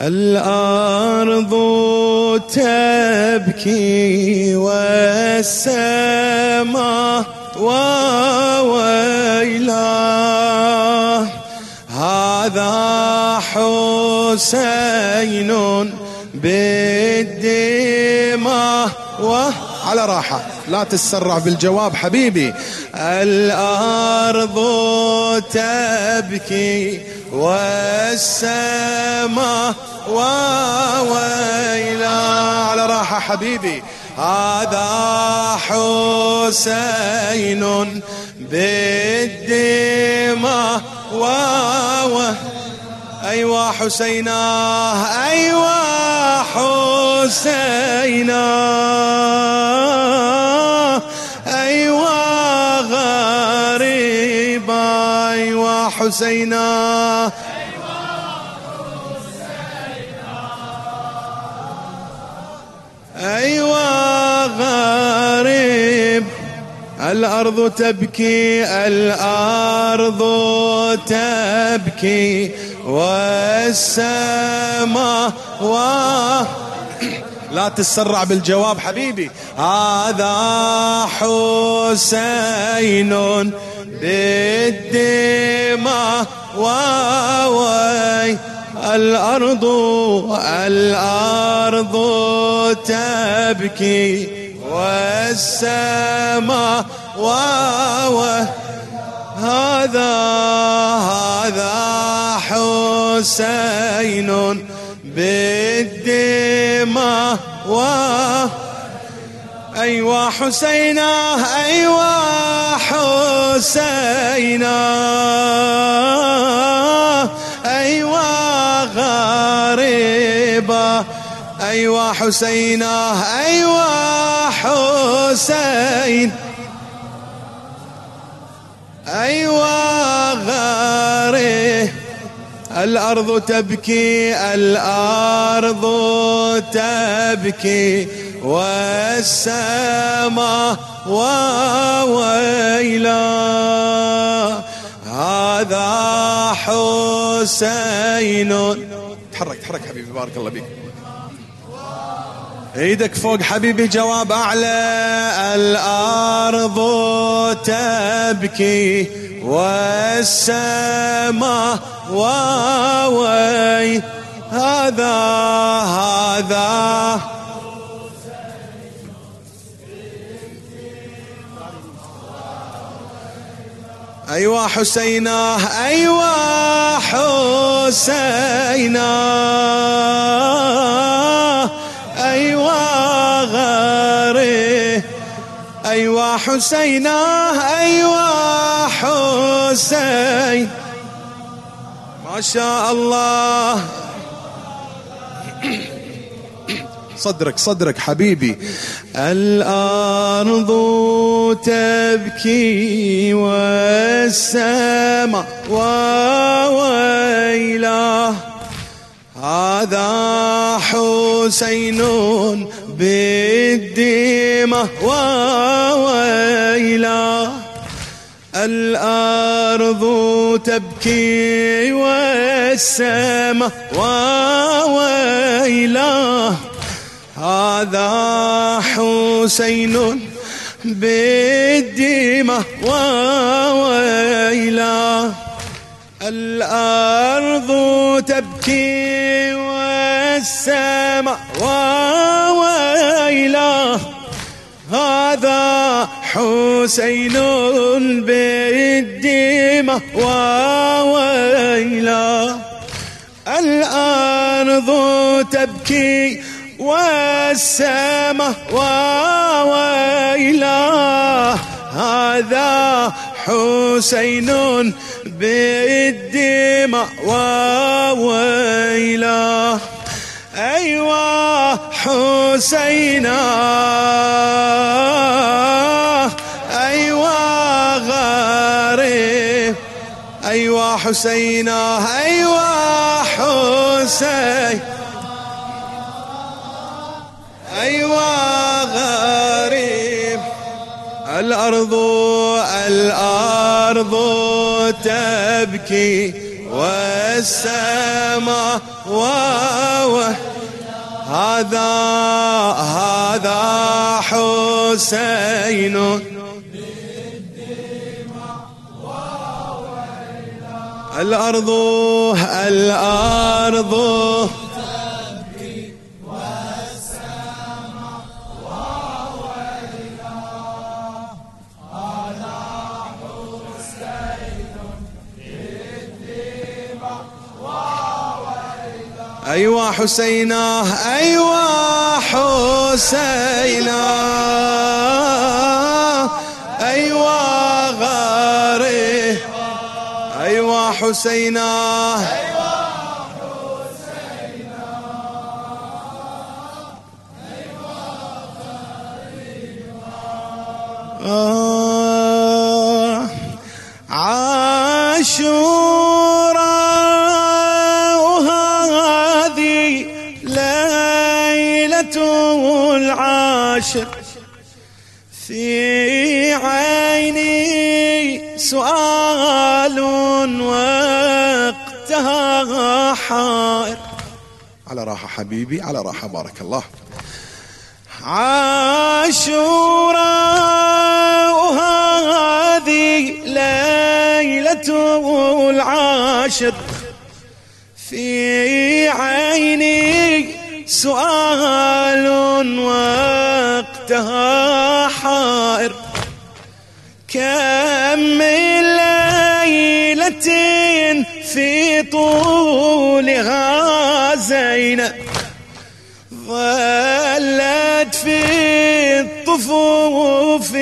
الأرض تبكي والسماء وويلا هذا حسين بالدماء. على راحة لا تتسرع بالجواب حبيبي. الأرض تبكي والسماء وويلا على راحة حبيبي. هذا حسين بالدماء أيوا حسينا أيوا حسينا أيوا حسينا. أيوا غريب الأرض تبكي الأرض تبكي والسماء و. لا تسرع بالجواب حبيبي. هذا حسين بالدماء واوي الأرض الأرض تبكي والسماء واوي هذا هذا حسين بالدماء و أيوا حسينا أيوا حسينا. أيوا غريبة. أيوا حسينا أيوا حسين. أيوا غاري الأرض تبكي الأرض تبكي. والسماء وويلا هذا حسين. تحرك تحرك حبيبي بارك الله بك إيدك فوق حبيبي جواب أعلى. الأرض تبكي والسماء واوي هذا هذا. أيوا حسينا أيوا حسينا. أيوا غاري. أيوا حسينا أيوا حسين. ما شاء الله. صدرك صدرك حبيبي. الأرض تبكي والسماء وويلا هذا حسين بالدماء وويلا الأرض تبكي والسماء وويلا هذا حسين بالدماء وويلا الأرض تبكي والسماء وويلا. هذا حسين بالدماء وويلا. الأرض تبكي والسماء وويلا هذا حسين بالدماء وويلا أيوا حسينا أيوا غريب أيوا حسينا أيوا حسين. الأرض الأرض تبكي والسماء هذا هذا حسين. الأرض الأرض أيوا حسينا أيوا حسينا. أيوا غاري. أيوا حسينا. آه عاشورا العاشر. في عيني سؤال وقتها حائر على راحة حبيبي على راحة بارك الله. عاشورا وهذه ليلة العاشر. في عيني سؤال وقتها حائر. كم من ليلة في طولها زينب ظلت في الطفوف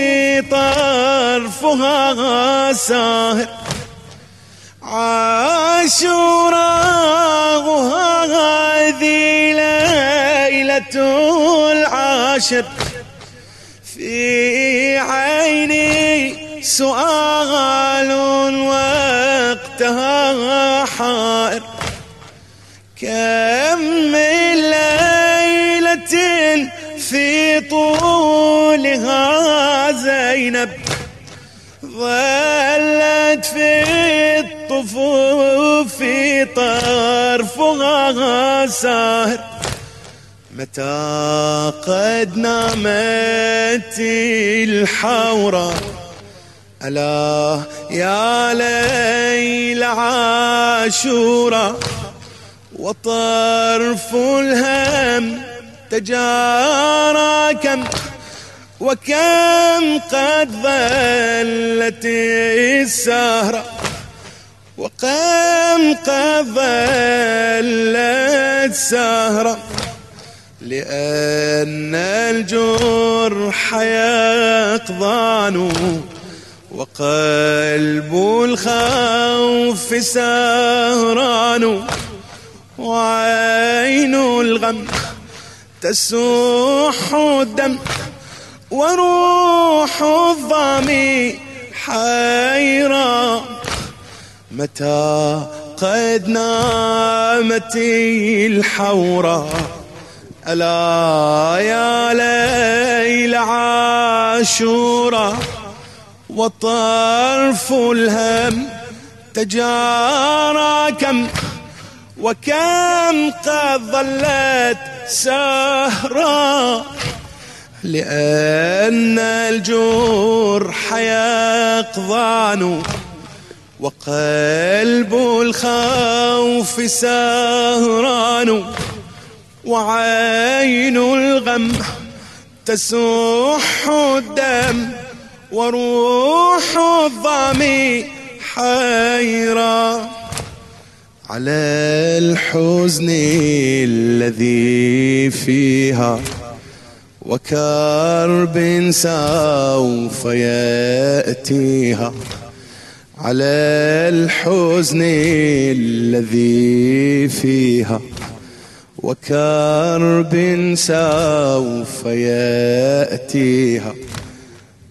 طرفها ساهر. عاشوراء العاشر في عيني سؤال وقتها حائر. كم من ليلة في طولها زينب ظلت في الطفوف طرفها ساهر. متى قد نامت الحورة؟ ألا يا ليل عاشورا وطرف الهم تجارى كم وكم قد ظلت السهرة وكم قد ظلت سهرة لأن الجرح يقضان وقلب الخوف سهران وعين الغم تسوح الدم وروح الظامي حيران متى قد نامت الحورة ألا يا ليل عاشورا وطرف الهم تجارى كم وكم قد ظلت سهرا لأن الجرح يقضان وقلب الخوف سهران وعين الغم تسوح الدم وروح الظامي حيران على الحزن الذي فيها وكرب سوف يأتيها على الحزن الذي فيها وكرب سوف يأتيها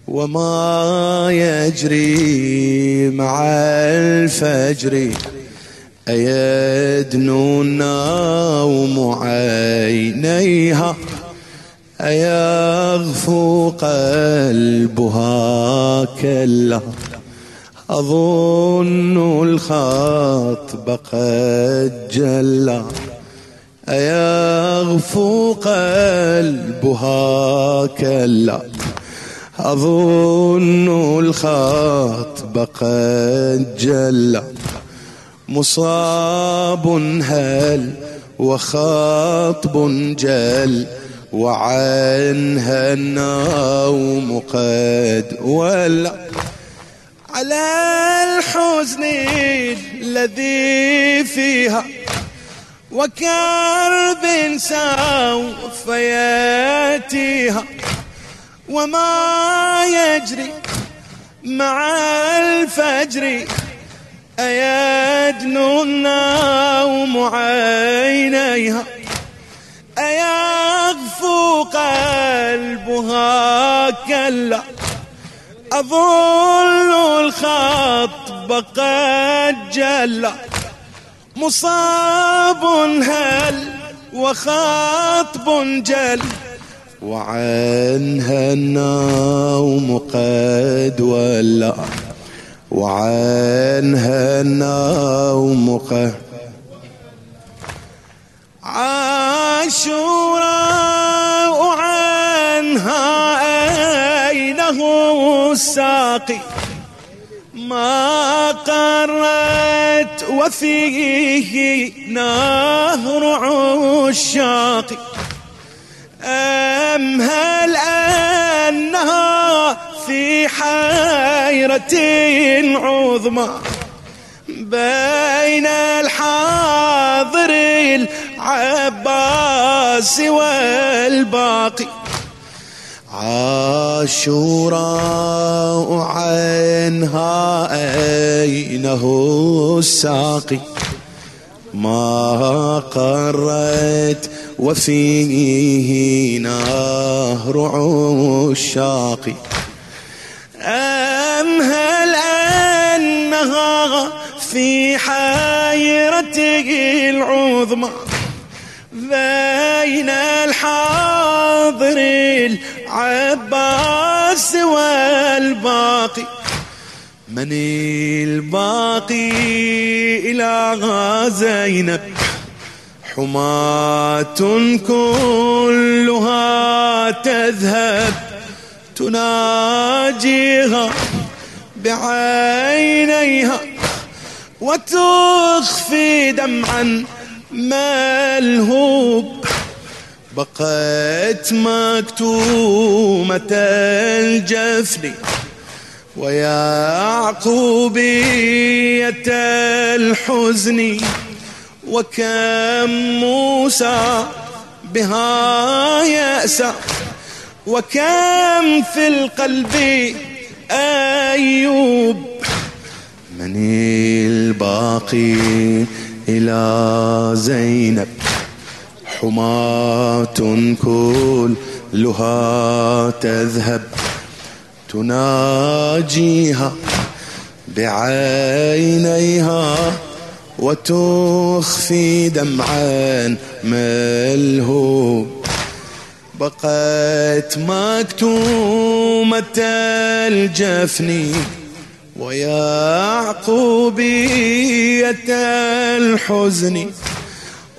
وما يجري مع الفجر. أيدنو النوم عينيها؟ أيغفو قلبها كلا أظن الخطب قد جلى يغفو قلبها كلا؟ أظن الخاطب قد جل. مصاب هل وخاطب جل وعنها النوم قد ولا على الحزن الذي فيها وكرب سوف ياتيها وما يجري مع الفجر. أيدنو النوم عينيها أيغفو قلبها كلا. أظل الخطب قد جل مصاب هل وخطب جل وعنها النوم قد ولى وعنها النوم قد عاشوراء وعنها أينه الساقي ما قرت وفيه نهر عشاقي أم هل أنها في حيرة عظمى؟ بين الحاضر العباس والباقي. عاشوراء عنها أينه الساقي. ما قرت وفيه نهر عشاق أم هل أنها في حيرته العظمى؟ بين الحاضر العباس والباقي من الباقي إلى زينب حماة كلها تذهب تناجيها بعينيها وتخفي دمعا ملهوب. بقيت مكتومة الجفن ويعقوبية الحزن وكم موسى بها يأسى وكم في القلب أيوب من الباقي إلى زينب حماة كلها تذهب تناجيها بعينيها وتخفي دمعا ملهوب بقت مكتومة الجفن ويعقوبية الحزن.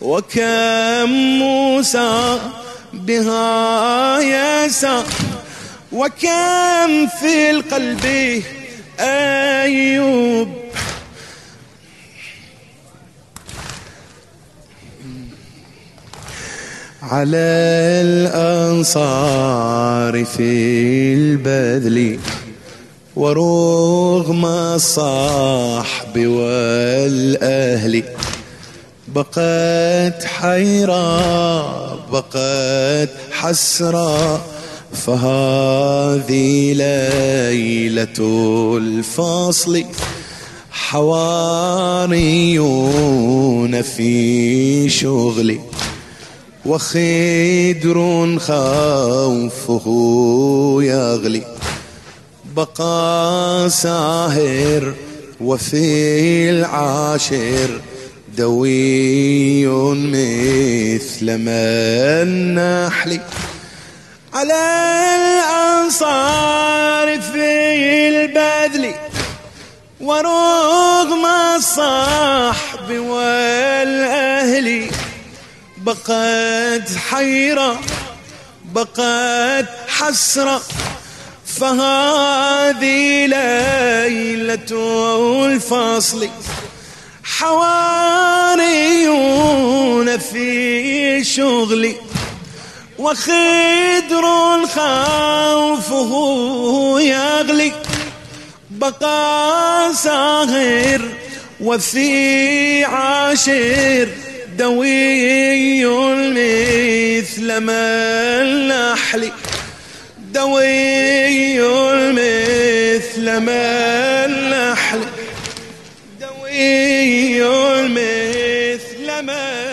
وكم موسى بها يسى وكم في القلب أيوب. على الأنصار في البذل ورغم الصاحب والأهل بقت حيرة بقت حسرة فهذه ليلة الفصل حواريون في شغلي وخدر خوفه يغلي. بقى ساهر وفي العاشر دوي مثل ما النحل على الأنصار في البذل ورغم الصحب والأهل بقت حيرة بقت حسرة فهذه ليلة الفصل حواريون في شغلي وخدر الخوف يغلي. بقى ساهر وفي عاشر دوي مثل ما النحل. دوي مثل ما النحل. مثل ما